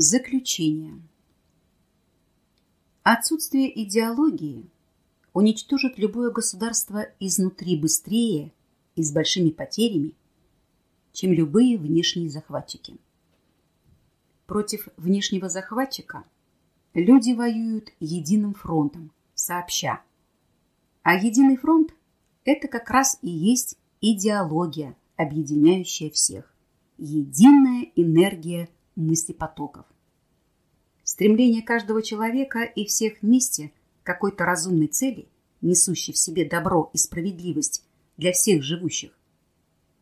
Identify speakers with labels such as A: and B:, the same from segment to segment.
A: Заключение. Отсутствие идеологии уничтожит любое государство изнутри быстрее и с большими потерями, чем любые внешние захватчики. Против внешнего захватчика люди воюют единым фронтом, сообща. А единый фронт – это как раз и есть идеология, объединяющая всех. Единая энергия мыслепотоков. Стремление каждого человека и всех вместе к какой-то разумной цели, несущей в себе добро и справедливость для всех живущих,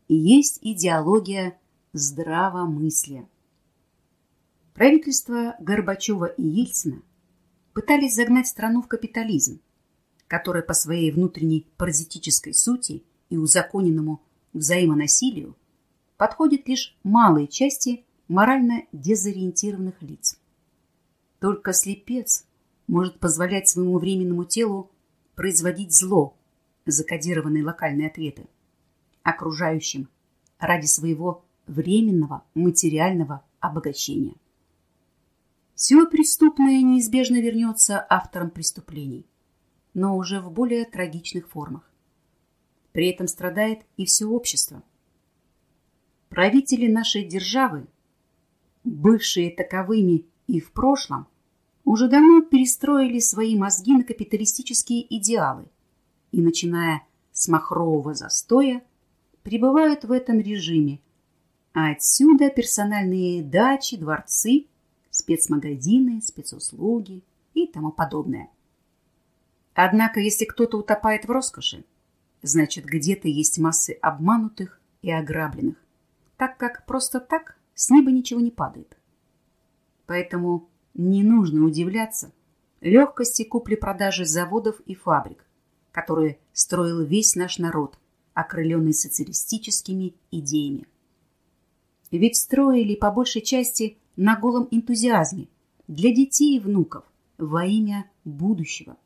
A: и есть идеология здравомыслия. Правительства Горбачева и Ельцина пытались загнать страну в капитализм, который по своей внутренней паразитической сути и узаконенному взаимонасилию подходит лишь малой части морально дезориентированных лиц. Только слепец может позволять своему временному телу производить зло, закодированные локальные ответы, окружающим ради своего временного материального обогащения. Все преступное неизбежно вернется авторам преступлений, но уже в более трагичных формах. При этом страдает и все общество. Правители нашей державы бывшие таковыми и в прошлом, уже давно перестроили свои мозги на капиталистические идеалы и, начиная с махрового застоя, пребывают в этом режиме, а отсюда персональные дачи, дворцы, спецмагазины, спецуслуги и тому подобное. Однако, если кто-то утопает в роскоши, значит, где-то есть массы обманутых и ограбленных, так как просто так с неба ничего не падает. Поэтому не нужно удивляться легкости купли-продажи заводов и фабрик, которые строил весь наш народ, окрыленный социалистическими идеями. Ведь строили по большей части на голом энтузиазме для детей и внуков во имя будущего.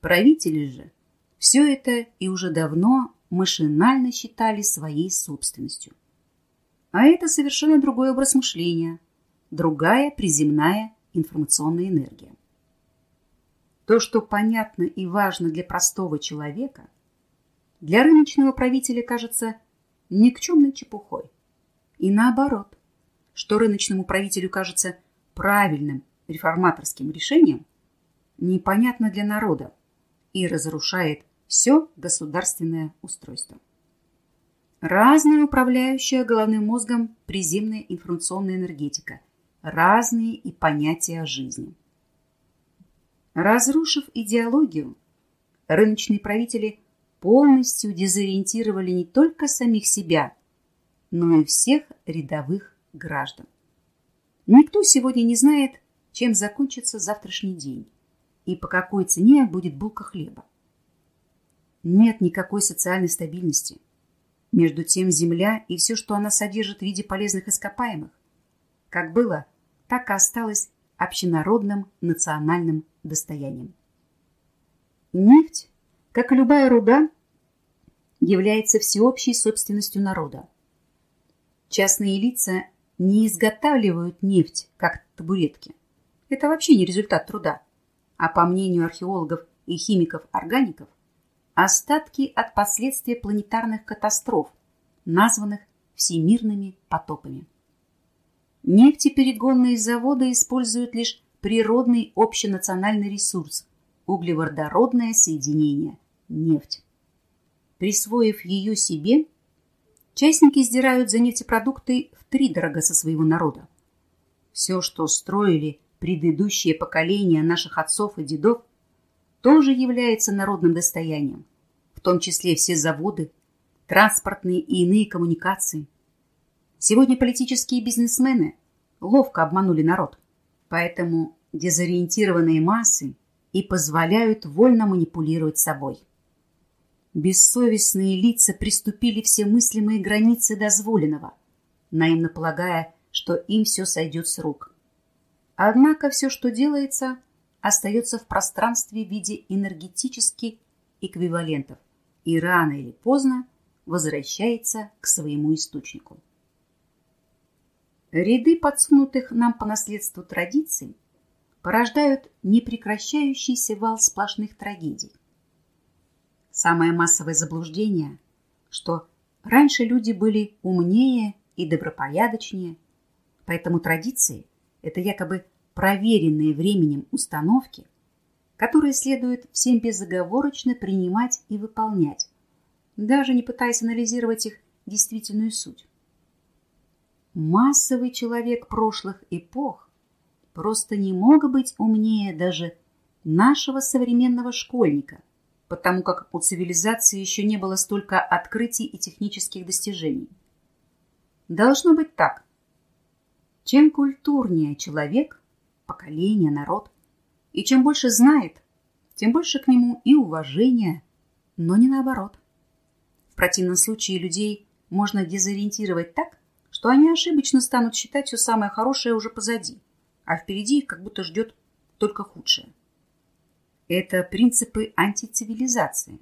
A: Правители же все это и уже давно машинально считали своей собственностью. А это совершенно другой образ мышления, другая приземная информационная энергия. То, что понятно и важно для простого человека, для рыночного правителя кажется никчемной чепухой. И наоборот, что рыночному правителю кажется правильным реформаторским решением, непонятно для народа и разрушает все государственное устройство. Разная управляющая головным мозгом приземная информационная энергетика, разные и понятия о жизни. Разрушив идеологию, рыночные правители полностью дезориентировали не только самих себя, но и всех рядовых граждан. Никто сегодня не знает, чем закончится завтрашний день и по какой цене будет булка хлеба. Нет никакой социальной стабильности – между тем земля и все, что она содержит в виде полезных ископаемых, как было, так и осталось общенародным национальным достоянием. Нефть, как и любая руда, является всеобщей собственностью народа. Частные лица не изготавливают нефть, как табуретки. Это вообще не результат труда. А по мнению археологов и химиков-органиков, остатки от последствий планетарных катастроф, названных всемирными потопами. Нефтеперегонные заводы используют лишь природный общенациональный ресурс – углеводородное соединение – нефть. Присвоив ее себе, частники сдирают за нефтепродукты втридорого со своего народа. Все, что строили предыдущие поколения наших отцов и дедов – тоже является народным достоянием, в том числе все заводы, транспортные и иные коммуникации. Сегодня политические бизнесмены ловко обманули народ, поэтому дезориентированные массы и позволяют вольно манипулировать собой. Бессовестные лица приступили все мыслимые границы дозволенного, наивно полагая, что им все сойдет с рук. Однако все, что делается, остается в пространстве в виде энергетических эквивалентов и рано или поздно возвращается к своему источнику. Ряды подсунутых нам по наследству традиций порождают непрекращающийся вал сплошных трагедий. Самое массовое заблуждение, что раньше люди были умнее и добропорядочнее, поэтому традиции – это якобы проверенные временем установки, которые следует всем безоговорочно принимать и выполнять, даже не пытаясь анализировать их действительную суть. Массовый человек прошлых эпох просто не мог быть умнее даже нашего современного школьника, потому как у цивилизации еще не было столько открытий и технических достижений. Должно быть так. Чем культурнее человек, поколение, народ, и чем больше знает, тем больше к нему и уважения, но не наоборот. В противном случае людей можно дезориентировать так, что они ошибочно станут считать все самое хорошее уже позади, а впереди их как будто ждет только худшее. Это принципы антицивилизации.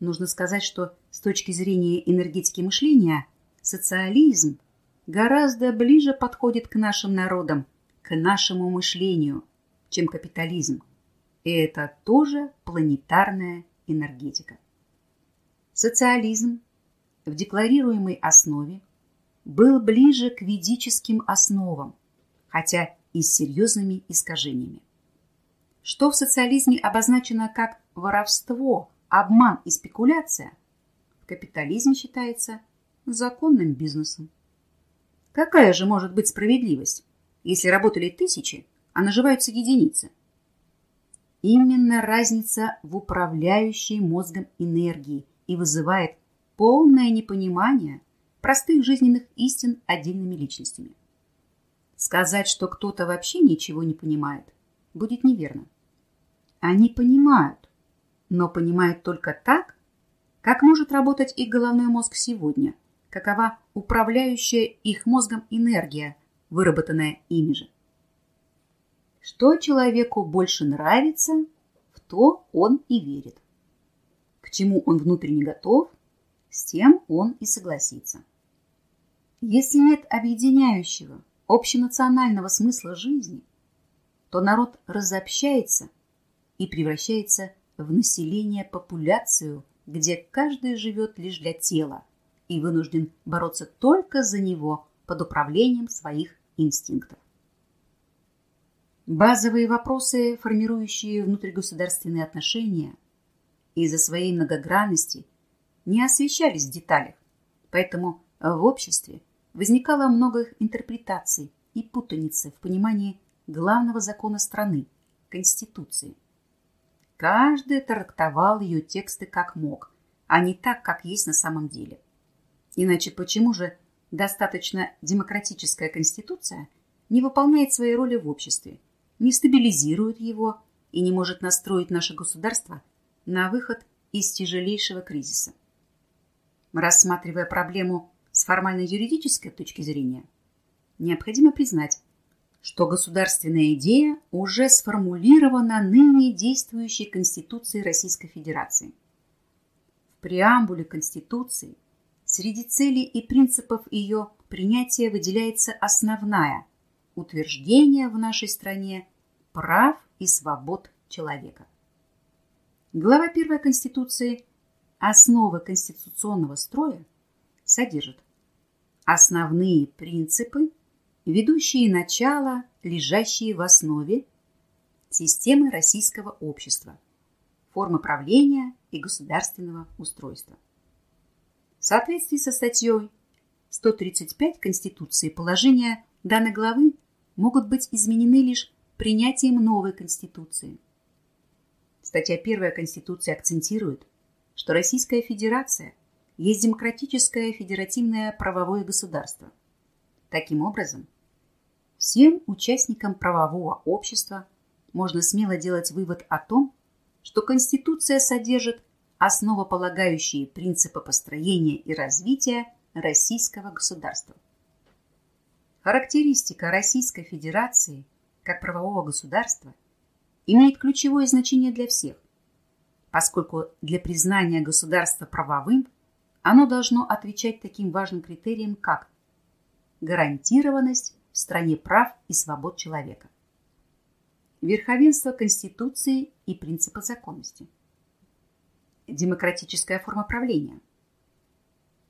A: Нужно сказать, что с точки зрения энергетики мышления социализм гораздо ближе подходит к нашим народам, к нашему мышлению, чем капитализм. И это тоже планетарная энергетика. Социализм в декларируемой основе был ближе к ведическим основам, хотя и с серьезными искажениями. Что в социализме обозначено как воровство, обман и спекуляция, в капитализме считается законным бизнесом. Какая же может быть справедливость, если работали тысячи, а наживаются единицы? Именно разница в управляющей мозгом энергии и вызывает полное непонимание простых жизненных истин отдельными личностями. Сказать, что кто-то вообще ничего не понимает, будет неверно. Они понимают, но понимают только так, как может работать их головной мозг сегодня, какова управляющая их мозгом энергия, выработанная ими же. Что человеку больше нравится, в то он и верит. К чему он внутренне готов, с тем он и согласится. Если нет объединяющего, общенационального смысла жизни, то народ разобщается и превращается в население популяцию, где каждый живет лишь для тела и вынужден бороться только за него под управлением своих инстинктов. Базовые вопросы, формирующие внутригосударственные отношения, из-за своей многогранности не освещались в деталях, поэтому в обществе возникало много интерпретаций и путаницы в понимании главного закона страны – Конституции – Каждый трактовал ее тексты как мог, а не так, как есть на самом деле. Иначе почему же достаточно демократическая конституция не выполняет своей роли в обществе, не стабилизирует его и не может настроить наше государство на выход из тяжелейшего кризиса? Рассматривая проблему с формально-юридической точки зрения, необходимо признать, что государственная идея уже сформулирована ныне действующей Конституцией Российской Федерации. В преамбуле Конституции среди целей и принципов ее принятия выделяется основная – утверждение в нашей стране прав и свобод человека. Глава 1 Конституции «Основы конституционного строя» содержит основные принципы ведущие начала, лежащие в основе системы российского общества, формы правления и государственного устройства. В соответствии со статьей 135 Конституции положения данной главы могут быть изменены лишь принятием новой Конституции. Статья 1 Конституции акцентирует, что Российская Федерация есть демократическое федеративное правовое государство. Таким образом, Всем участникам правового общества можно смело делать вывод о том, что Конституция содержит основополагающие принципы построения и развития российского государства. Характеристика Российской Федерации как правового государства имеет ключевое значение для всех, поскольку для признания государства правовым оно должно отвечать таким важным критериям, как гарантированность в стране прав и свобод человека. Верховенство Конституции и принципа законности. Демократическая форма правления.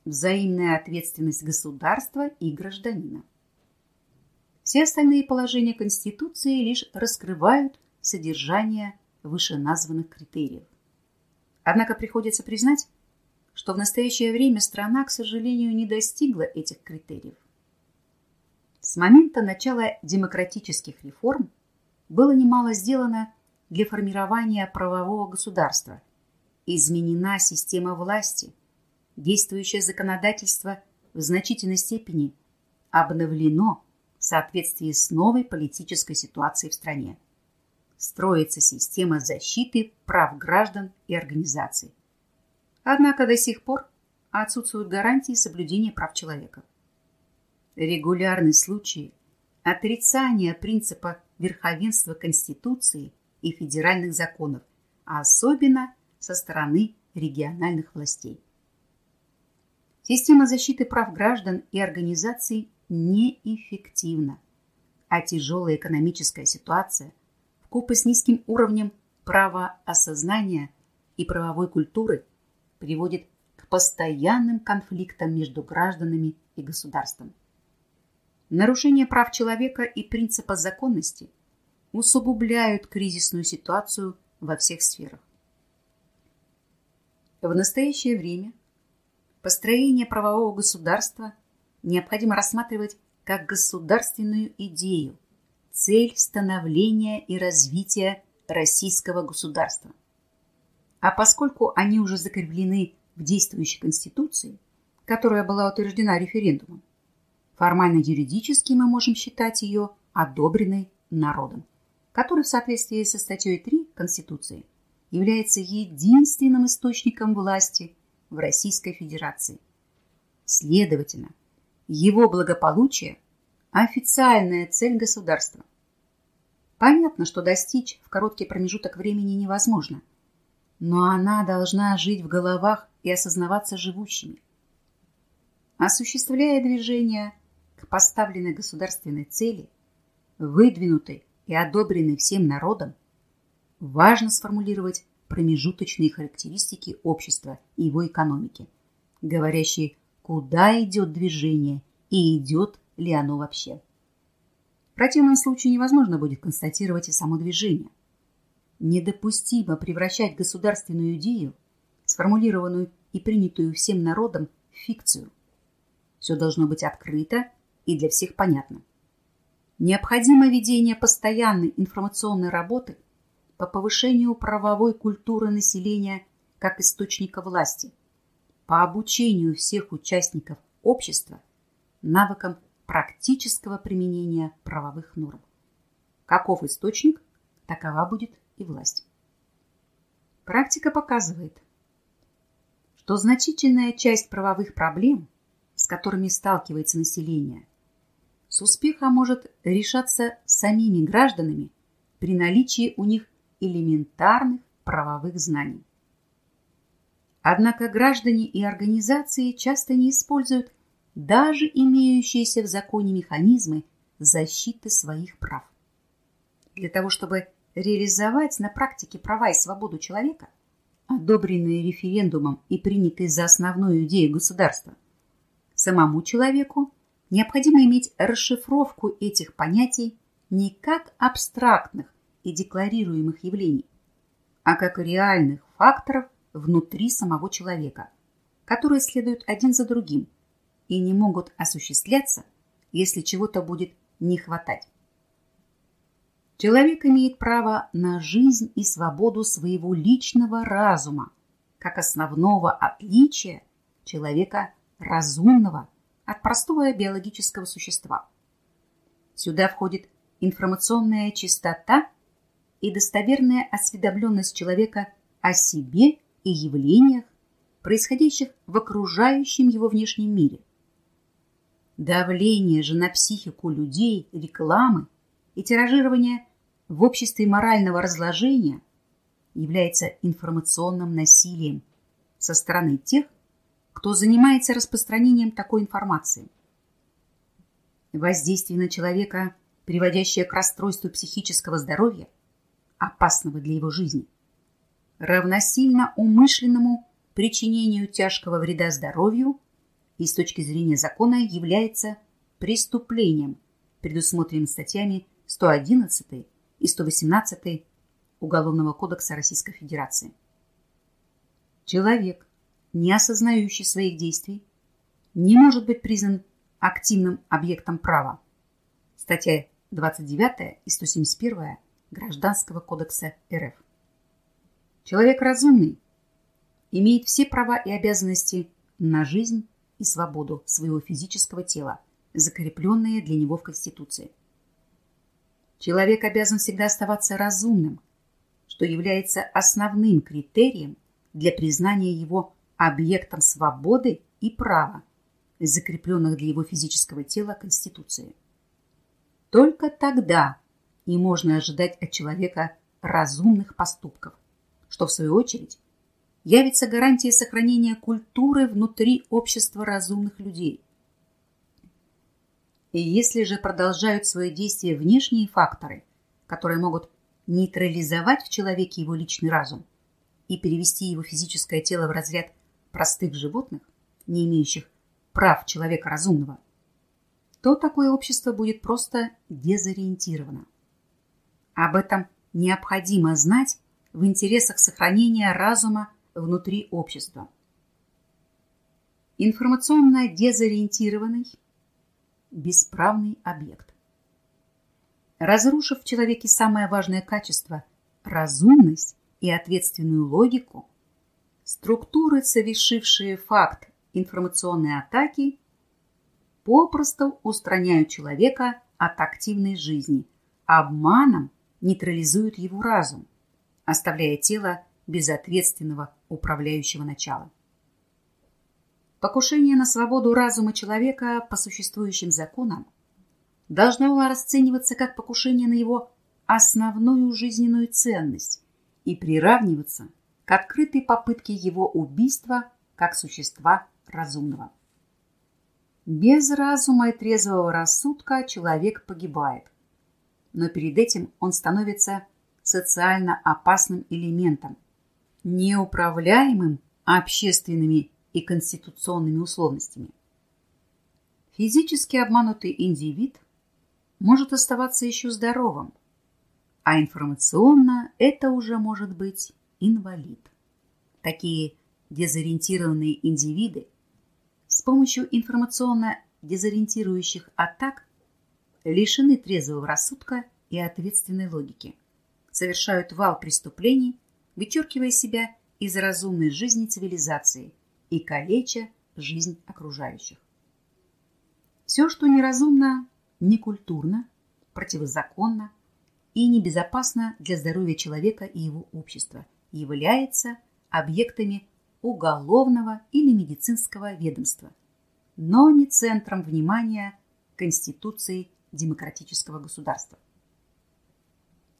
A: Взаимная ответственность государства и гражданина. Все остальные положения Конституции лишь раскрывают содержание вышеназванных критериев. Однако приходится признать, что в настоящее время страна, к сожалению, не достигла этих критериев. С момента начала демократических реформ было немало сделано для формирования правового государства. Изменена система власти, действующее законодательство в значительной степени обновлено в соответствии с новой политической ситуацией в стране. Строится система защиты прав граждан и организаций. Однако до сих пор отсутствуют гарантии соблюдения прав человека. Регулярные случаи отрицания принципа верховенства Конституции и федеральных законов, особенно со стороны региональных властей. Система защиты прав граждан и организаций неэффективна, а тяжелая экономическая ситуация вкупе с низким уровнем правоосознания и правовой культуры приводит к постоянным конфликтам между гражданами и государством. Нарушение прав человека и принципа законности усугубляют кризисную ситуацию во всех сферах. В настоящее время построение правового государства необходимо рассматривать как государственную идею, цель становления и развития российского государства. А поскольку они уже закреплены в действующей Конституции, которая была утверждена референдумом, формально юридически мы можем считать ее одобренной народом, который в соответствии со статьей 3 Конституции является единственным источником власти в Российской Федерации. Следовательно, его благополучие – официальная цель государства. Понятно, что достичь в короткий промежуток времени невозможно, но она должна жить в головах и осознаваться живущими. Осуществляя движение к поставленной государственной цели, выдвинутой и одобренной всем народом, важно сформулировать промежуточные характеристики общества и его экономики, говорящие, куда идет движение и идет ли оно вообще. В противном случае невозможно будет констатировать и само движение. Недопустимо превращать государственную идею, сформулированную и принятую всем народом, в фикцию. Все должно быть открыто и для всех понятно. Необходимо ведение постоянной информационной работы по повышению правовой культуры населения как источника власти, по обучению всех участников общества навыкам практического применения правовых норм. Каков источник, такова будет и власть. Практика показывает, что значительная часть правовых проблем, с которыми сталкивается население, с успехом может решаться самими гражданами при наличии у них элементарных правовых знаний. Однако граждане и организации часто не используют даже имеющиеся в законе механизмы защиты своих прав. Для того, чтобы реализовать на практике права и свободу человека, одобренные референдумом и принятые за основную идею государства, самому человеку необходимо иметь расшифровку этих понятий не как абстрактных и декларируемых явлений, а как реальных факторов внутри самого человека, которые следуют один за другим и не могут осуществляться, если чего-то будет не хватать. Человек имеет право на жизнь и свободу своего личного разума, как основного отличия человека разумного от простого биологического существа. Сюда входит информационная чистота и достоверная осведомленность человека о себе и явлениях, происходящих в окружающем его внешнем мире. Давление же на психику людей, рекламы и тиражирование в обществе морального разложения является информационным насилием со стороны тех, кто занимается распространением такой информации. воздействие на человека, приводящее к расстройству психического здоровья, опасного для его жизни, равносильно умышленному причинению тяжкого вреда здоровью и с точки зрения закона является преступлением, предусмотренным статьями 111 и 118 Уголовного кодекса Российской Федерации. Человек, не осознающий своих действий, не может быть признан активным объектом права. Статья 29 и 171 Гражданского кодекса РФ. Человек разумный имеет все права и обязанности на жизнь и свободу своего физического тела, закрепленные для него в Конституции. Человек обязан всегда оставаться разумным, что является основным критерием для признания его объектом свободы и права, закрепленных для его физического тела Конституцией. Только тогда и можно ожидать от человека разумных поступков, что, в свою очередь, явится гарантией сохранения культуры внутри общества разумных людей. И если же продолжают свои действия внешние факторы, которые могут нейтрализовать в человеке его личный разум и перевести его физическое тело в разряд простых животных, не имеющих прав человека разумного, то такое общество будет просто дезориентировано. Об этом необходимо знать в интересах сохранения разума внутри общества. Информационно дезориентированный бесправный объект. Разрушив в человеке самое важное качество – разумность и ответственную логику, структуры, совершившие факт информационной атаки, попросту устраняют человека от активной жизни, обманом нейтрализуют его разум, оставляя тело безответственного управляющего начала. Покушение на свободу разума человека по существующим законам должно было расцениваться как покушение на его основную жизненную ценность и приравниваться к открытой попытке его убийства как существа разумного. Без разума и трезвого рассудка человек погибает, но перед этим он становится социально опасным элементом, неуправляемым общественными и конституционными условностями. Физически обманутый индивид может оставаться еще здоровым, а информационно это уже может быть инвалид. Такие дезориентированные индивиды с помощью информационно дезориентирующих атак лишены трезвого рассудка и ответственной логики, совершают вал преступлений, вычеркивая себя из разумной жизни цивилизации и калеча жизнь окружающих. Все, что неразумно, некультурно, противозаконно и небезопасно для здоровья человека и его общества, является объектами уголовного или медицинского ведомства, но не центром внимания Конституции демократического государства.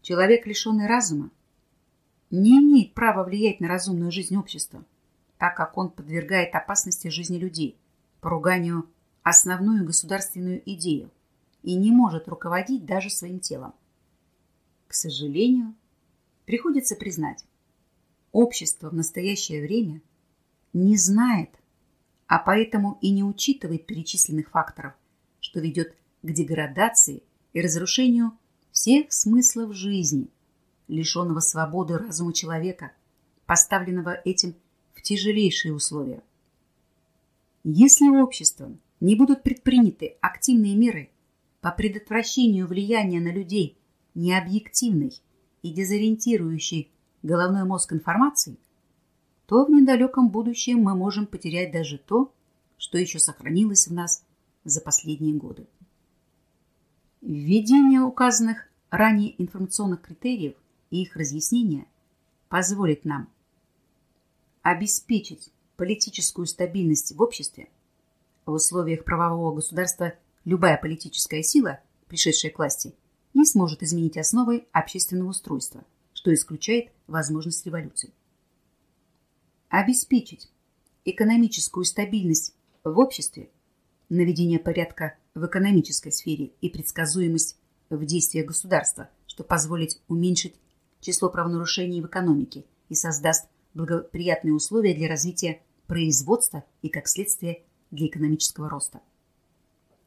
A: Человек, лишенный разума, не имеет права влиять на разумную жизнь общества, так как он подвергает опасности жизни людей, поруганию основную государственную идею и не может руководить даже своим телом. К сожалению, приходится признать, общество в настоящее время не знает, а поэтому и не учитывает перечисленных факторов, что ведет к деградации и разрушению всех смыслов жизни, лишенного свободы разума человека, поставленного этим в тяжелейшие условия. Если обществом не будут предприняты активные меры по предотвращению влияния на людей необъективной и дезориентирующей головной мозг информации, то в недалеком будущем мы можем потерять даже то, что еще сохранилось в нас за последние годы. Введение указанных ранее информационных критериев и их разъяснение позволит нам обеспечить политическую стабильность в обществе. В условиях правового государства любая политическая сила, пришедшая к власти, не сможет изменить основы общественного устройства, что исключает возможность революции. Обеспечить экономическую стабильность в обществе, наведение порядка в экономической сфере и предсказуемость в действиях государства, что позволит уменьшить число правонарушений в экономике и создаст благоприятные условия для развития производства и, как следствие, для экономического роста.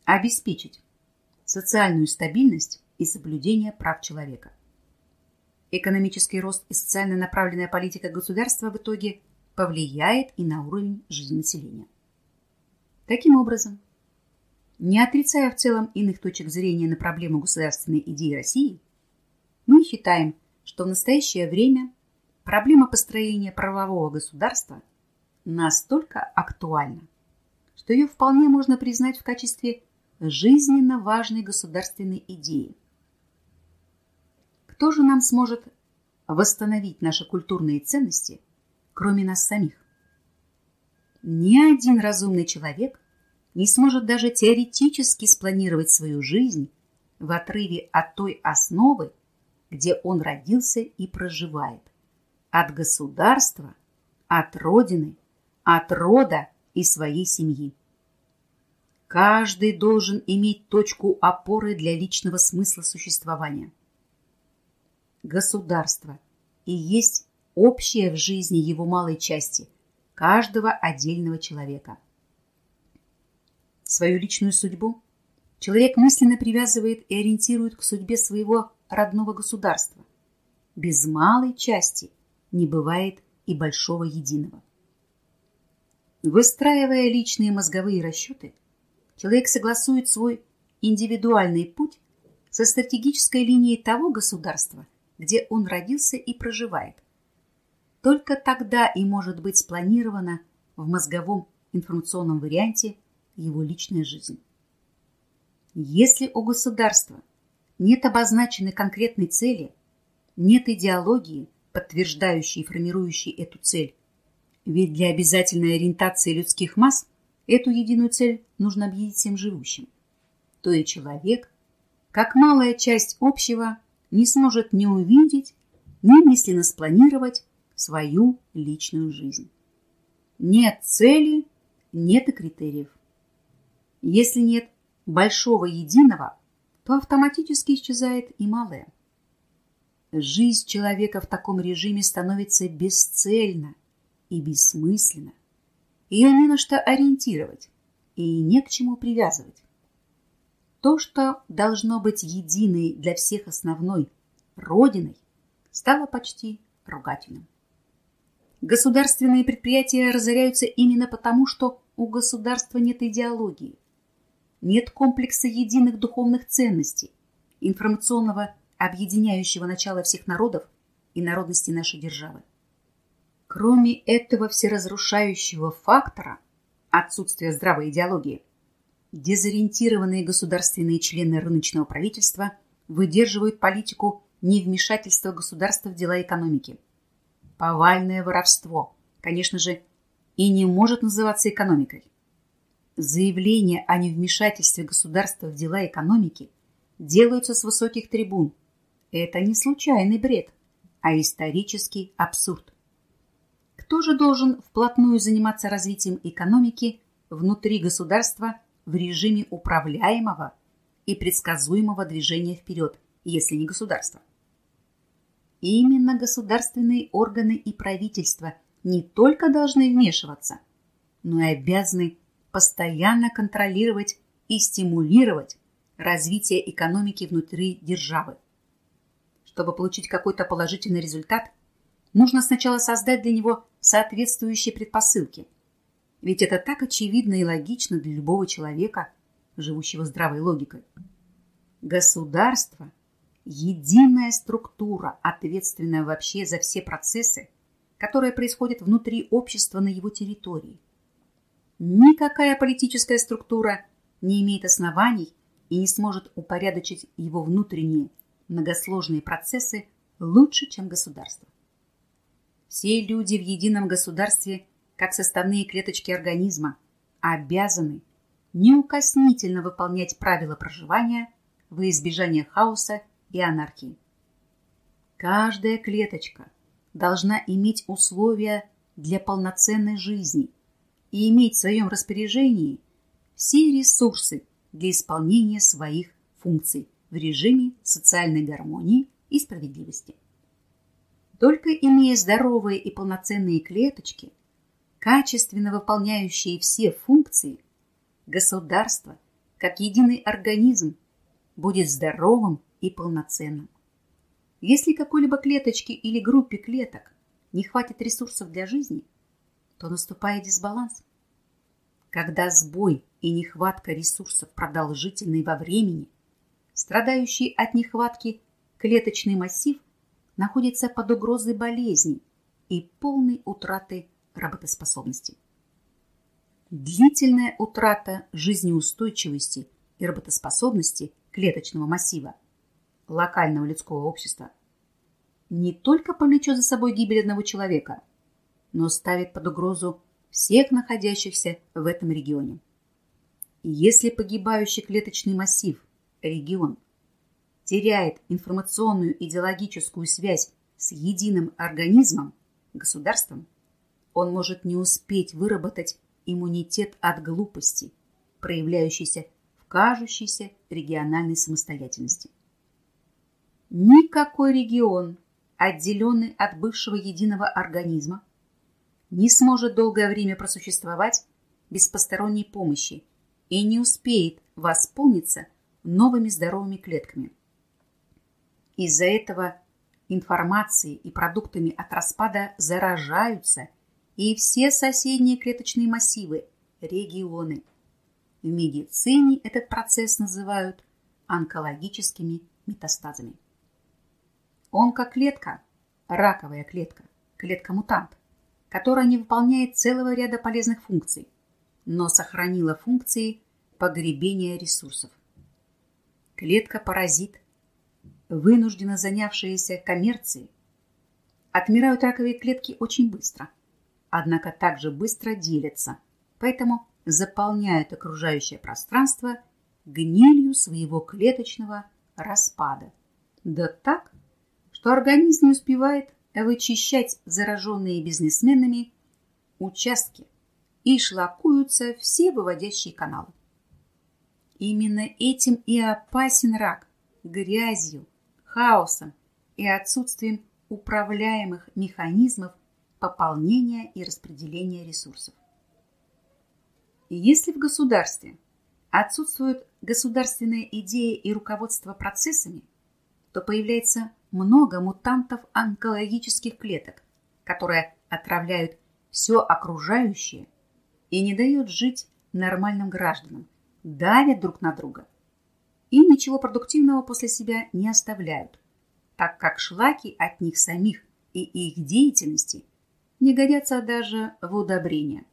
A: Обеспечить социальную стабильность и соблюдение прав человека. Экономический рост и социально направленная политика государства в итоге повлияет и на уровень жизни населения. Таким образом, не отрицая в целом иных точек зрения на проблему государственной идеи России, мы считаем, что в настоящее время проблема построения правового государства настолько актуальна, что ее вполне можно признать в качестве жизненно важной государственной идеи. Кто же нам сможет восстановить наши культурные ценности, кроме нас самих? Ни один разумный человек не сможет даже теоретически спланировать свою жизнь в отрыве от той основы, где он родился и проживает, от государства, от родины, от рода и своей семьи. Каждый должен иметь точку опоры для личного смысла существования. Государство и есть общее в жизни его малой части, каждого отдельного человека. Свою личную судьбу человек мысленно привязывает и ориентирует к судьбе своего родного государства. Без малой части не бывает и большого единого. Выстраивая личные мозговые расчеты, человек согласует свой индивидуальный путь со стратегической линией того государства, где он родился и проживает. Только тогда и может быть спланирована в мозговом информационном варианте его личная жизнь. Если у государства нет обозначенной конкретной цели, нет идеологии, подтверждающей и формирующей эту цель. Ведь для обязательной ориентации людских масс эту единую цель нужно объявить всем живущим. То и человек, как малая часть общего, не сможет ни увидеть, ни мысленно спланировать свою личную жизнь. Нет цели, нет и критериев. Если нет большого единого, то автоматически исчезает и малое. Жизнь человека в таком режиме становится бесцельна и бессмысленна. Ее не на что ориентировать и не к чему привязывать. То, что должно быть единой для всех основной родиной, стало почти ругательным. Государственные предприятия разоряются именно потому, что у государства нет идеологии, нет комплекса единых духовных ценностей, информационного объединяющего начала всех народов и народности нашей державы. Кроме этого всеразрушающего фактора отсутствия здравой идеологии, дезориентированные государственные члены рыночного правительства выдерживают политику невмешательства государства в дела экономики. Повальное воровство, конечно же, и не может называться экономикой. Заявления о невмешательстве государства в дела экономики делаются с высоких трибун. Это не случайный бред, а исторический абсурд. Кто же должен вплотную заниматься развитием экономики внутри государства в режиме управляемого и предсказуемого движения вперед, если не государство? Именно государственные органы и правительства не только должны вмешиваться, но и обязаны постоянно контролировать и стимулировать развитие экономики внутри державы. Чтобы получить какой-то положительный результат, нужно сначала создать для него соответствующие предпосылки. Ведь это так очевидно и логично для любого человека, живущего здравой логикой. Государство – единая структура, ответственная вообще за все процессы, которые происходят внутри общества на его территории – Никакая политическая структура не имеет оснований и не сможет упорядочить его внутренние многосложные процессы лучше, чем государство. Все люди в едином государстве, как составные клеточки организма, обязаны неукоснительно выполнять правила проживания во избежание хаоса и анархии. Каждая клеточка должна иметь условия для полноценной жизни – и иметь в своем распоряжении все ресурсы, для исполнения своих функций в режиме социальной гармонии и справедливости. Только имея здоровые и полноценные клеточки, качественно выполняющие все функции, государство, как единый организм, будет здоровым и полноценным. Если какой-либо клеточке или группе клеток не хватит ресурсов для жизни, то наступает дисбаланс. Когда сбой и нехватка ресурсов продолжительны во времени, страдающий от нехватки клеточный массив находится под угрозой болезней и полной утраты работоспособности. Длительная утрата жизнеустойчивости и работоспособности клеточного массива локального людского общества не только повлечет за собой гибель одного человека, но ставит под угрозу всех находящихся в этом регионе. И если погибающий клеточный массив, регион, теряет информационную идеологическую связь с единым организмом, государством, он может не успеть выработать иммунитет от глупости, проявляющийся в кажущейся региональной самостоятельности. Никакой регион, отделенный от бывшего единого организма, не сможет долгое время просуществовать без посторонней помощи и не успеет восполниться новыми здоровыми клетками. Из-за этого информацией и продуктами от распада заражаются и все соседние клеточные массивы, регионы. В медицине этот процесс называют онкологическими метастазами. Онкоклетка – раковая клетка, клетка-мутант, которая не выполняет целого ряда полезных функций, но сохранила функции погребения ресурсов. Клетка-паразит, вынужденно занявшаяся коммерцией, отмирают раковые клетки очень быстро, однако также быстро делятся, поэтому заполняют окружающее пространство гнилью своего клеточного распада. Да так, что организм не успевает вычищать зараженные бизнесменами участки и шлакуются все выводящие каналы. Именно этим и опасен рак – грязью, хаосом и отсутствием управляемых механизмов пополнения и распределения ресурсов. Если в государстве отсутствует государственная идея и руководство процессами, то появляется много мутантов онкологических клеток, которые отравляют все окружающее и не дают жить нормальным гражданам, давят друг на друга и ничего продуктивного после себя не оставляют, так как шлаки от них самих и их деятельности не годятся даже в удобрения.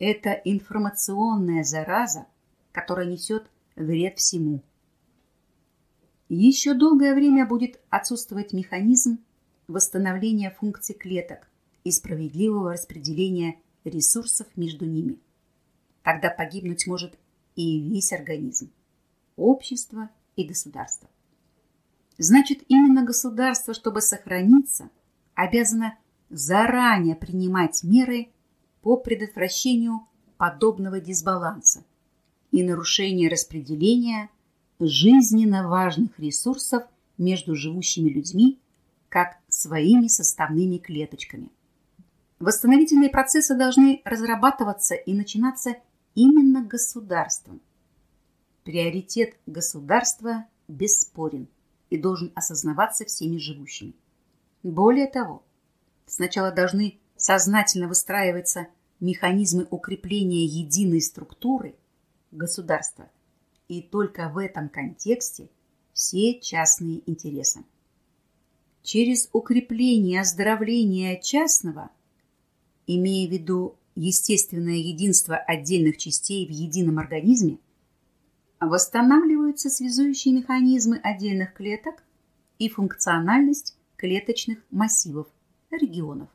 A: Это информационная зараза, которая несет вред всему – еще долгое время будет отсутствовать механизм восстановления функций клеток и справедливого распределения ресурсов между ними. Тогда погибнуть может и весь организм, общество и государство. Значит, именно государство, чтобы сохраниться, обязано заранее принимать меры по предотвращению подобного дисбаланса и нарушения распределения жизненно важных ресурсов между живущими людьми, как своими составными клеточками. Восстановительные процессы должны разрабатываться и начинаться именно государством. Приоритет государства бесспорен и должен осознаваться всеми живущими. Более того, сначала должны сознательно выстраиваться механизмы укрепления единой структуры государства и только в этом контексте все частные интересы. Через укрепление оздоровления частного, имея в виду естественное единство отдельных частей в едином организме, восстанавливаются связующие механизмы отдельных клеток и функциональность клеточных массивов, регионов.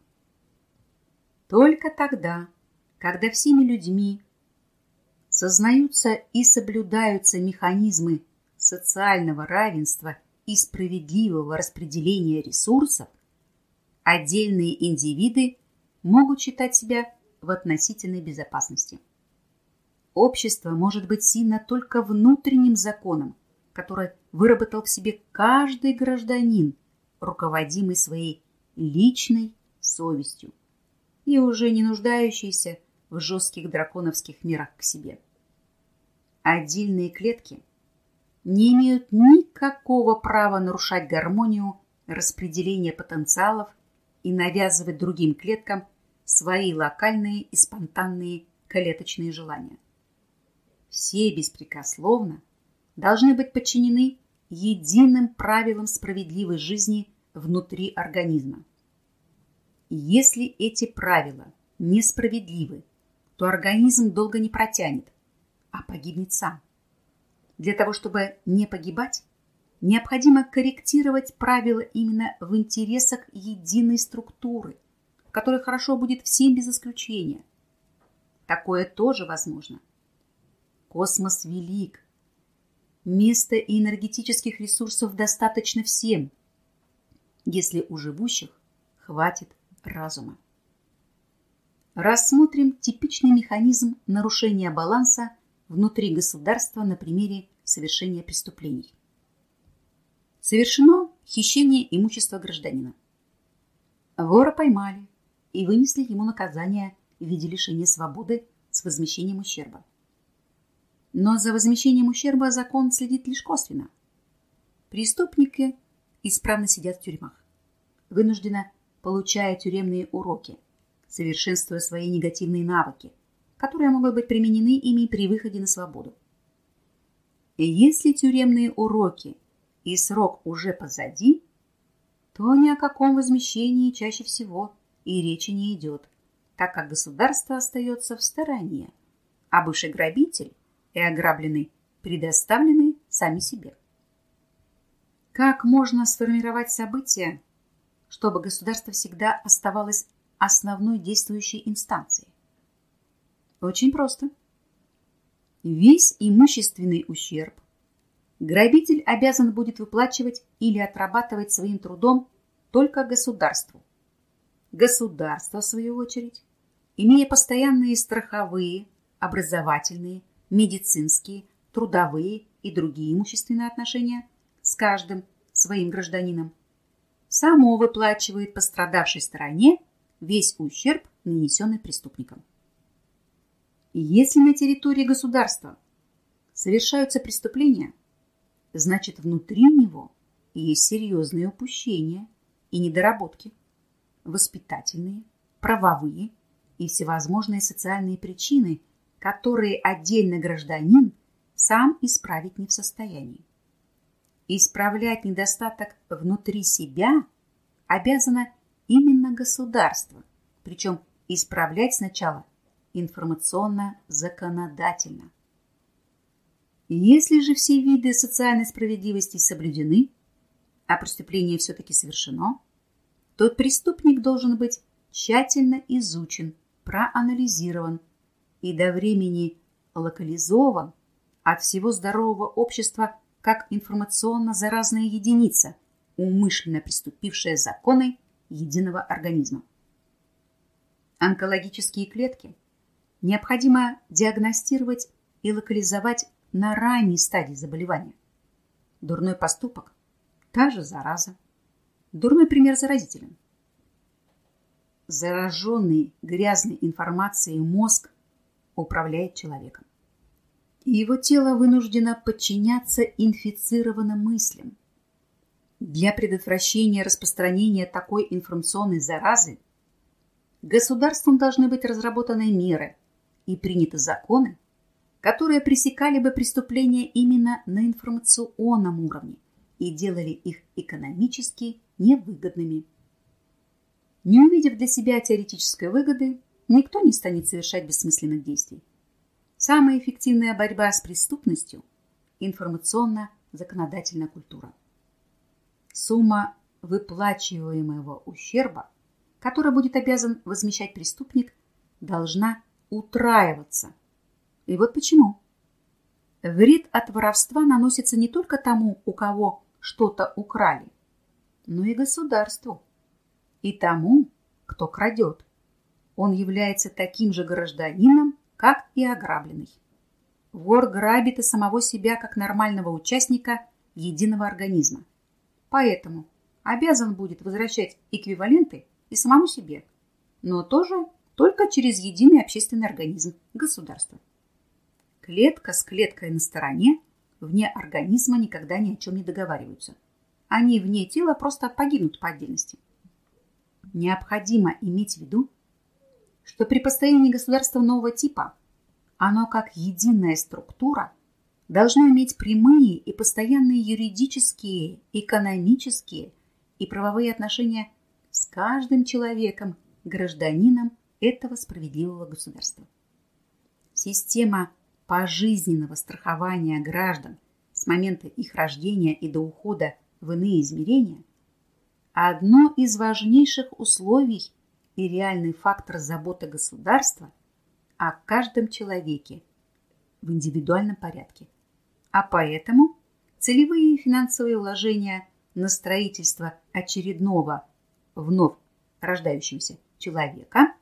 A: Только тогда, когда всеми людьми сознаются и соблюдаются механизмы социального равенства и справедливого распределения ресурсов, отдельные индивиды могут считать себя в относительной безопасности. Общество может быть сильно только внутренним законом, который выработал в себе каждый гражданин, руководимый своей личной совестью и уже не нуждающийся в жестких драконовских мерах к себе. Отдельные клетки не имеют никакого права нарушать гармонию распределения потенциалов и навязывать другим клеткам свои локальные и спонтанные клеточные желания. Все беспрекословно должны быть подчинены единым правилам справедливой жизни внутри организма. Если эти правила несправедливы, то организм долго не протянет, а погибнет сам. Для того, чтобы не погибать, необходимо корректировать правила именно в интересах единой структуры, в которой хорошо будет всем без исключения. Такое тоже возможно. Космос велик. Места и энергетических ресурсов достаточно всем, если у живущих хватит разума. Рассмотрим типичный механизм нарушения баланса внутри государства на примере совершения преступлений. Совершено хищение имущества гражданина. Вора поймали и вынесли ему наказание в виде лишения свободы с возмещением ущерба. Но за возмещением ущерба закон следит лишь косвенно. Преступники исправно сидят в тюрьмах, вынужденно получая тюремные уроки, совершенствуя свои негативные навыки, которые могут быть применены ими при выходе на свободу. И если тюремные уроки и срок уже позади, то ни о каком возмещении чаще всего и речи не идет, так как государство остается в стороне, а бывший грабитель и ограбленный предоставлены сами себе. Как можно сформировать события, чтобы государство всегда оставалось основной действующей инстанцией? Очень просто. Весь имущественный ущерб грабитель обязан будет выплачивать или отрабатывать своим трудом только государству. Государство, в свою очередь, имея постоянные страховые, образовательные, медицинские, трудовые и другие имущественные отношения с каждым своим гражданином, само выплачивает пострадавшей стороне весь ущерб, нанесенный преступником. Если на территории государства совершаются преступления, значит внутри него есть серьезные упущения и недоработки, воспитательные, правовые и всевозможные социальные причины, которые отдельно гражданин сам исправить не в состоянии. Исправлять недостаток внутри себя обязано именно государство, причем исправлять сначала информационно-законодательно. Если же все виды социальной справедливости соблюдены, а преступление все-таки совершено, то преступник должен быть тщательно изучен, проанализирован и до времени локализован от всего здорового общества как информационно-заразная единица, умышленно приступившая законы единого организма. Онкологические клетки – необходимо диагностировать и локализовать на ранней стадии заболевания. Дурной поступок – та же зараза. Дурной пример заразителен. Зараженный грязной информацией мозг управляет человеком. И его тело вынуждено подчиняться инфицированным мыслям. Для предотвращения распространения такой информационной заразы государством должны быть разработаны меры – и приняты законы, которые пресекали бы преступления именно на информационном уровне и делали их экономически невыгодными. Не увидев для себя теоретической выгоды, никто не станет совершать бессмысленных действий. Самая эффективная борьба с преступностью – информационно-законодательная культура. Сумма выплачиваемого ущерба, который будет обязан возмещать преступник, должна утраиваться. И вот почему. Вред от воровства наносится не только тому, у кого что-то украли, но и государству. И тому, кто крадет. Он является таким же гражданином, как и ограбленный. вор грабит и самого себя как нормального участника единого организма. Поэтому обязан будет возвращать эквиваленты и самому себе, но тоже только через единый общественный организм – государство. Клетка с клеткой на стороне вне организма никогда ни о чем не договариваются. Они вне тела просто погибнут по отдельности. Необходимо иметь в виду, что при построении государства нового типа оно как единая структура должно иметь прямые и постоянные юридические, экономические и правовые отношения с каждым человеком, гражданином этого справедливого государства. Система пожизненного страхования граждан с момента их рождения и до ухода в иные измерения – одно из важнейших условий и реальный фактор заботы государства о каждом человеке в индивидуальном порядке. А поэтому целевые финансовые вложения на строительство очередного вновь рождающегося человека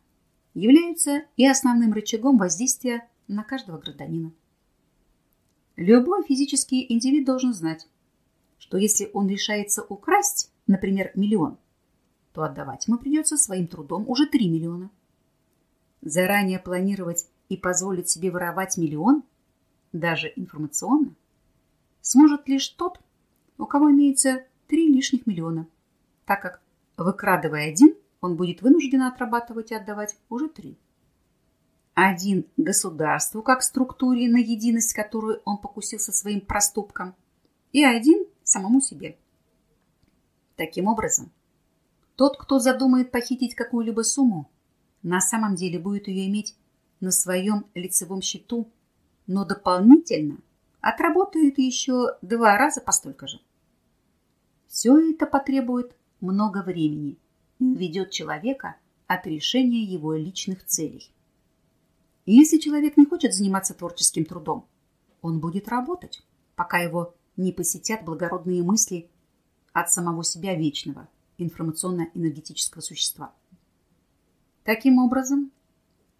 A: являются и основным рычагом воздействия на каждого гражданина. Любой физический индивид должен знать, что если он решается украсть, например, миллион, то отдавать ему придется своим трудом уже 3 миллиона. Заранее планировать и позволить себе воровать миллион, даже информационно, сможет лишь тот, у кого имеется 3 лишних миллиона, так как, выкрадывая один, он будет вынужден отрабатывать и отдавать уже три. Один государству как структуре, на единость которую он покусился своим проступком, и один самому себе. Таким образом, тот, кто задумает похитить какую-либо сумму, на самом деле будет ее иметь на своем лицевом счету, но дополнительно отработает еще два раза по столько же. Все это потребует много времени и уведет человека от решения его личных целей. Если человек не хочет заниматься творческим трудом, он будет работать, пока его не посетят благородные мысли от самого себя вечного, информационно-энергетического существа. Таким образом,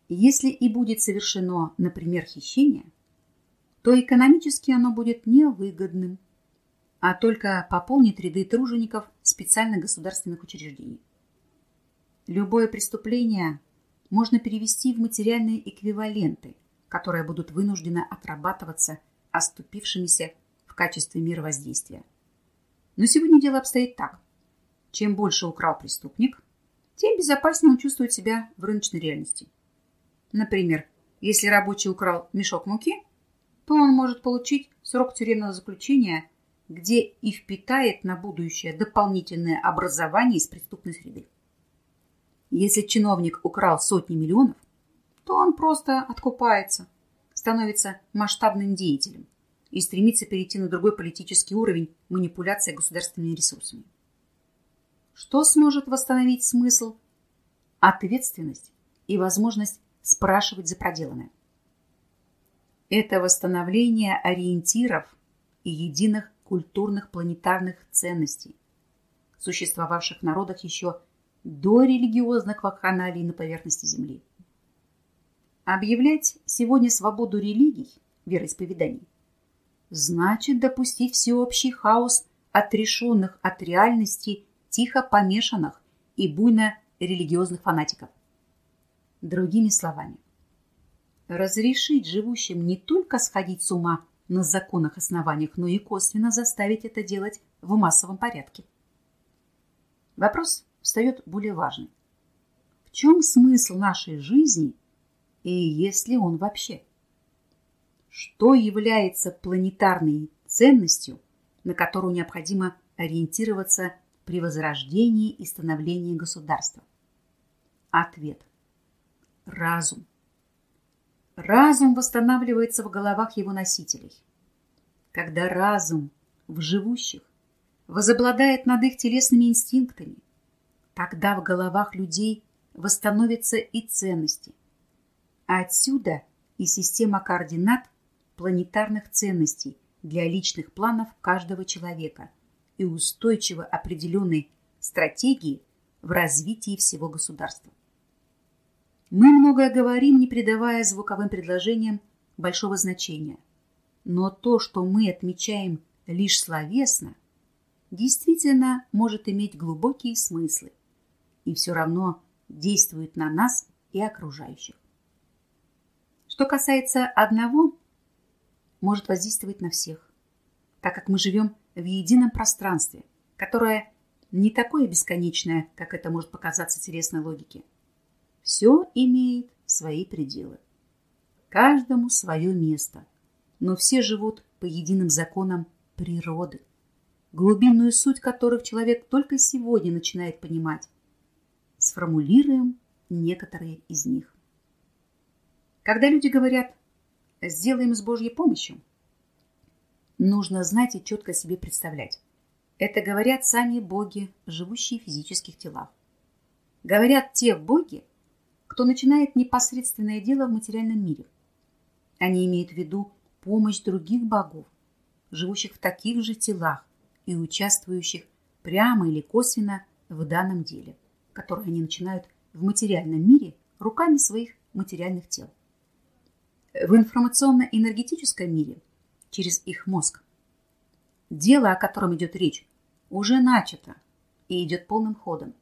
A: если и будет совершено, например, хищение, то экономически оно будет невыгодным, а только пополнит ряды тружеников специальных государственных учреждений. Любое преступление можно перевести в материальные эквиваленты, которые будут вынуждены отрабатываться оступившимися в качестве мира воздействия. Но сегодня дело обстоит так. Чем больше украл преступник, тем безопаснее он чувствует себя в рыночной реальности. Например, если рабочий украл мешок муки, то он может получить срок тюремного заключения, где и впитает на будущее дополнительное образование из преступной среды. Если чиновник украл сотни миллионов, то он просто откупается, становится масштабным деятелем и стремится перейти на другой политический уровень манипуляции государственными ресурсами. Что сможет восстановить смысл? Ответственность и возможность спрашивать за проделанное. Это восстановление ориентиров и единых культурных планетарных ценностей, существовавших в народах еще до религиозных вакханалий на поверхности Земли. Объявлять сегодня свободу религий, вероисповеданий, значит допустить всеобщий хаос отрешенных от реальности тихо помешанных и буйно религиозных фанатиков. Другими словами, разрешить живущим не только сходить с ума на законных основаниях, но и косвенно заставить это делать в массовом порядке. Вопрос встает более важный. В чем смысл нашей жизни и есть ли он вообще? Что является планетарной ценностью, на которую необходимо ориентироваться при возрождении и становлении государства? Ответ. Разум. Разум восстанавливается в головах его носителей. Когда разум в живущих возобладает над их телесными инстинктами, Тогда в головах людей восстановятся и ценности. А отсюда и система координат планетарных ценностей для личных планов каждого человека и устойчиво определенной стратегии в развитии всего государства. Мы многое говорим, не придавая звуковым предложениям большого значения. Но то, что мы отмечаем лишь словесно, действительно может иметь глубокие смыслы и все равно действует на нас и окружающих. Что касается одного, может воздействовать на всех, так как мы живем в едином пространстве, которое не такое бесконечное, как это может показаться телесной логике. Все имеет свои пределы. Каждому свое место, но все живут по единым законам природы, глубинную суть которых человек только сегодня начинает понимать. Сформулируем некоторые из них. Когда люди говорят «сделаем с Божьей помощью», нужно знать и четко себе представлять. Это говорят сами боги, живущие в физических телах. Говорят те боги, кто начинает непосредственное дело в материальном мире. Они имеют в виду помощь других богов, живущих в таких же телах и участвующих прямо или косвенно в данном деле, которое они начинают в материальном мире руками своих материальных тел. В информационно-энергетическом мире через их мозг Дело, о котором идет речь, уже начато и идет полным ходом.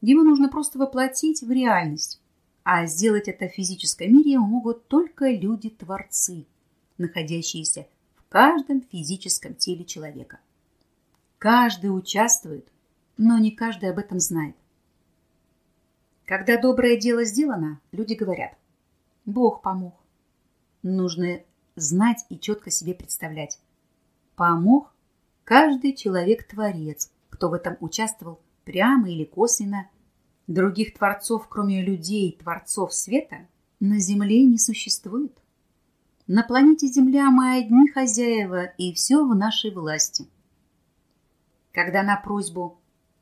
A: Его нужно просто воплотить в реальность, а сделать это в физическом мире могут только люди-творцы, находящиеся в каждом физическом теле человека. Каждый участвует, но не каждый об этом знает. Когда доброе дело сделано, люди говорят «Бог помог». Нужно знать и четко себе представлять, помог каждый человек-творец, кто в этом участвовал прямо или косвенно. Других творцов, кроме людей, творцов света, на Земле не существует. На планете Земля мы одни хозяева, и все в нашей власти. Когда на просьбу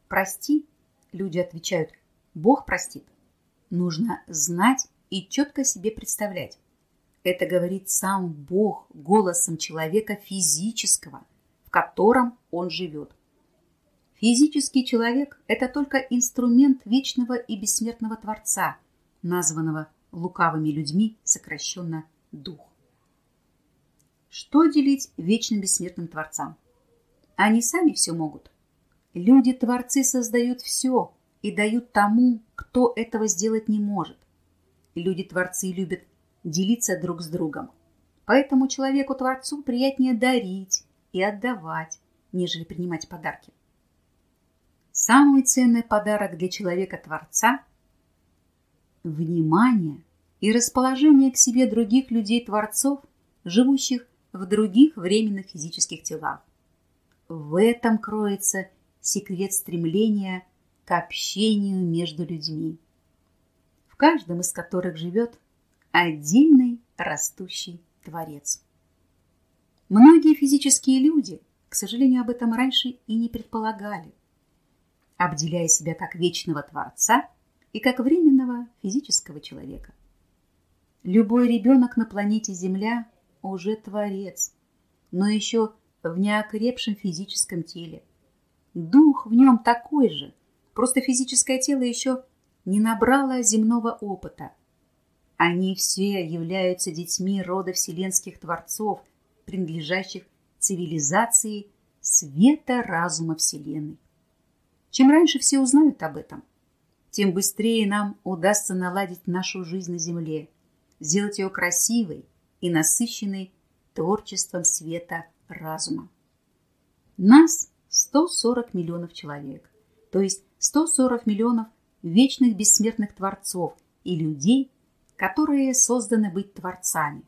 A: «прости» люди отвечают «Бог простит», нужно знать и четко себе представлять, это говорит сам Бог голосом человека физического, в котором он живет. Физический человек – это только инструмент вечного и бессмертного Творца, названного лукавыми людьми сокращенно Дух. Что делить вечным бессмертным Творцам? Они сами все могут. Люди-творцы создают все и дают тому, кто этого сделать не может. Люди-творцы любят делиться друг с другом. Поэтому человеку-творцу приятнее дарить и отдавать, нежели принимать подарки. Самый ценный подарок для человека-творца – внимание и расположение к себе других людей-творцов, живущих в других временных физических телах. В этом кроется секрет стремления к общению между людьми, в каждом из которых живет отдельный растущий творец. Многие физические люди, к сожалению, об этом раньше и не предполагали, обделяя себя как вечного творца и как временного физического человека. Любой ребенок на планете Земля уже творец, но еще в неокрепшем физическом теле. Дух в нем такой же, просто физическое тело еще не набрало земного опыта, они все являются детьми рода вселенских творцов, принадлежащих цивилизации света разума Вселенной. Чем раньше все узнают об этом, тем быстрее нам удастся наладить нашу жизнь на Земле, сделать ее красивой и насыщенной творчеством света разума. Нас 140 миллионов человек, то есть 140 миллионов вечных бессмертных творцов и людей, которые созданы быть творцами.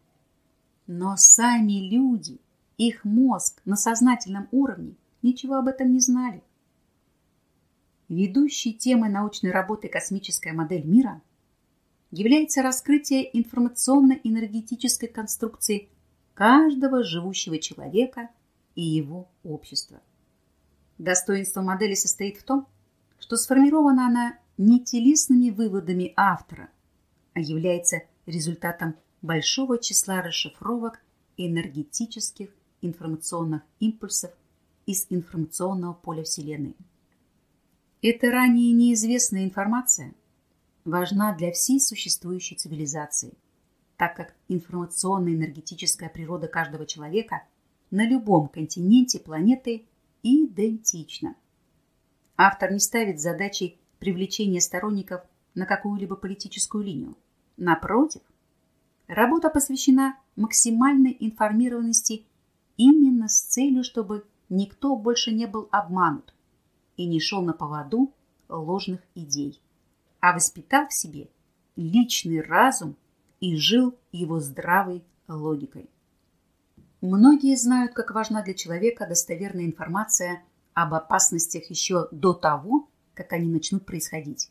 A: Но сами люди, их мозг на сознательном уровне ничего об этом не знали. Ведущей темой научной работы «Космическая модель мира» является раскрытие информационно-энергетической конструкции каждого живущего человека и его общества. Достоинство модели состоит в том, что сформирована она не телесными выводами автора – а является результатом большого числа расшифровок энергетических информационных импульсов из информационного поля Вселенной. Эта ранее неизвестная информация важна для всей существующей цивилизации, так как информационно-энергетическая природа каждого человека на любом континенте планеты идентична. Автор не ставит задачи привлечения сторонников на какую-либо политическую линию. Напротив, работа посвящена максимальной информированности именно с целью, чтобы никто больше не был обманут и не шел на поводу ложных идей, а воспитал в себе личный разум и жил его здравой логикой. Многие знают, как важна для человека достоверная информация об опасностях еще до того, как они начнут происходить.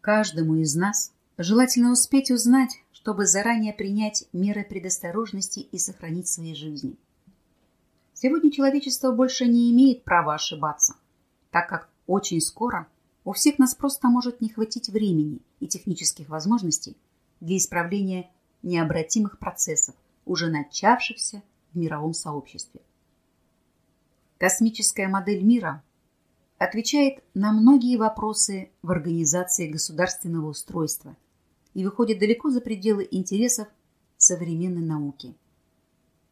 A: Каждому из нас желательно успеть узнать, чтобы заранее принять меры предосторожности и сохранить свои жизни. Сегодня человечество больше не имеет права ошибаться, так как очень скоро у всех нас просто может не хватить времени и технических возможностей для исправления необратимых процессов, уже начавшихся в мировом сообществе. Космическая модель мира отвечает на многие вопросы в организации государственного устройства и выходит далеко за пределы интересов современной науки.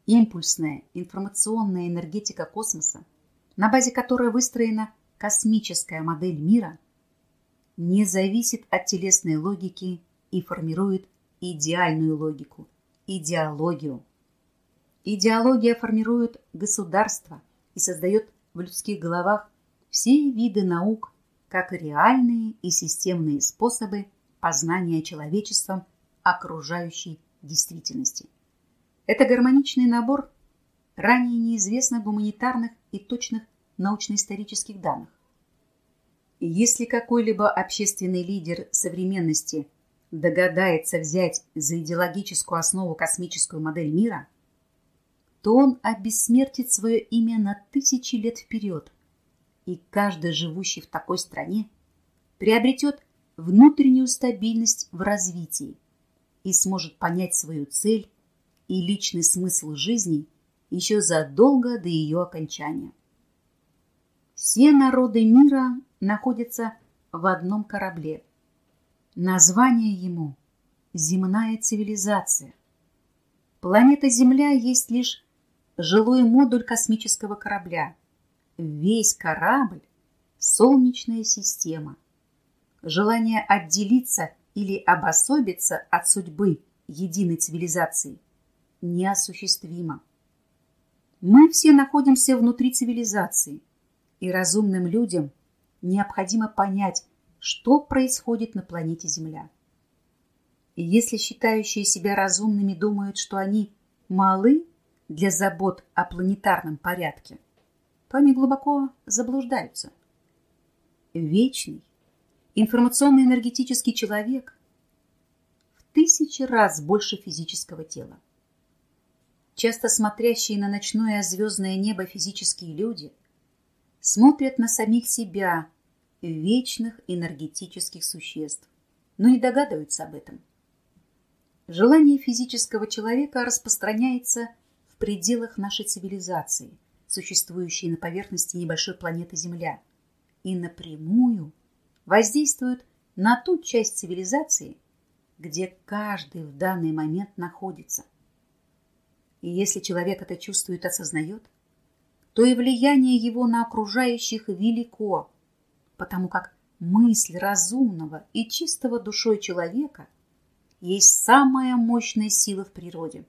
A: Импульсная информационная энергетика космоса, на базе которой выстроена космическая модель мира, не зависит от телесной логики и формирует идеальную логику, идеологию. Идеология формирует государство и создает в людских головах все виды наук, как реальные и системные способы познания человечеством окружающей действительности. Это гармоничный набор ранее неизвестных гуманитарных и точных научно-исторических данных. Если какой-либо общественный лидер современности – догадается взять за идеологическую основу космическую модель мира, то он обессмертит свое имя на тысячи лет вперед, и каждый живущий в такой стране приобретет внутреннюю стабильность в развитии и сможет понять свою цель и личный смысл жизни еще задолго до ее окончания. Все народы мира находятся в одном корабле – Название ему – земная цивилизация. Планета Земля есть лишь жилой модуль космического корабля. Весь корабль – солнечная система. Желание отделиться или обособиться от судьбы единой цивилизации неосуществимо. Мы все находимся внутри цивилизации, и разумным людям необходимо понять, что происходит на планете Земля. И если считающие себя разумными думают, что они малы для забот о планетарном порядке, то они глубоко заблуждаются. Вечный, информационно-энергетический человек в тысячи раз больше физического тела. Часто смотрящие на ночное звездное небо физические люди смотрят на самих себя – вечных энергетических существ, но не догадываются об этом. Желание физического человека распространяется в пределах нашей цивилизации, существующей на поверхности небольшой планеты Земля, и напрямую воздействует на ту часть цивилизации, где каждый в данный момент находится. И если человек это чувствует осознает, то и влияние его на окружающих велико, потому как мысль разумного и чистого душой человека есть самая мощная сила в природе.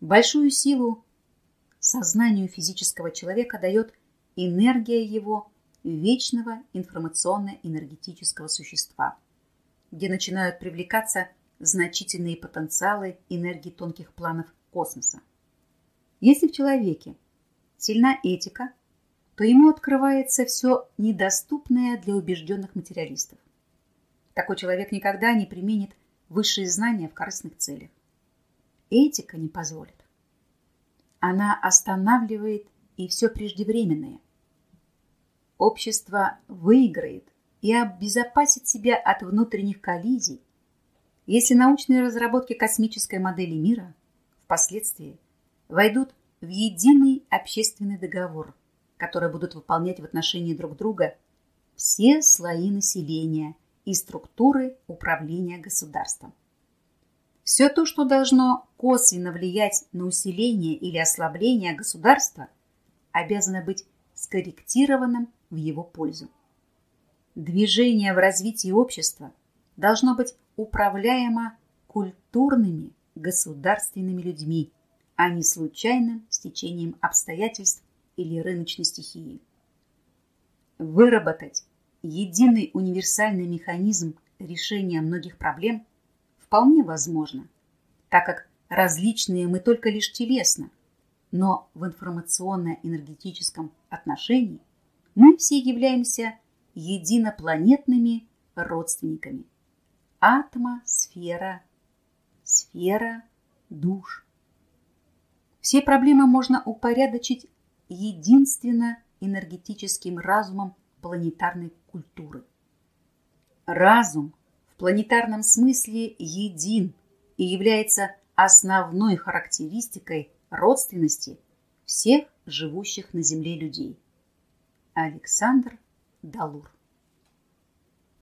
A: Большую силу сознанию физического человека дает энергия его вечного информационно-энергетического существа, где начинают привлекаться значительные потенциалы энергии тонких планов космоса. Если в человеке сильна этика, то ему открывается все недоступное для убежденных материалистов. Такой человек никогда не применит высшие знания в корыстных целях. Этика не позволит. Она останавливает и все преждевременное. Общество выиграет и обезопасит себя от внутренних коллизий, если научные разработки космической модели мира впоследствии войдут в единый общественный договор – которые будут выполнять в отношении друг друга все слои населения и структуры управления государством. Все то, что должно косвенно влиять на усиление или ослабление государства, обязано быть скорректированным в его пользу. Движение в развитии общества должно быть управляемо культурными государственными людьми, а не случайным стечением обстоятельств или рыночной стихии. Выработать единый универсальный механизм решения многих проблем вполне возможно, так как различные мы только лишь телесно, но в информационно-энергетическом отношении мы все являемся единопланетными родственниками. Атма, сфера, сфера, душ. Все проблемы можно упорядочить единственно энергетическим разумом планетарной культуры. Разум в планетарном смысле един и является основной характеристикой родственности всех живущих на Земле людей. Александр Далур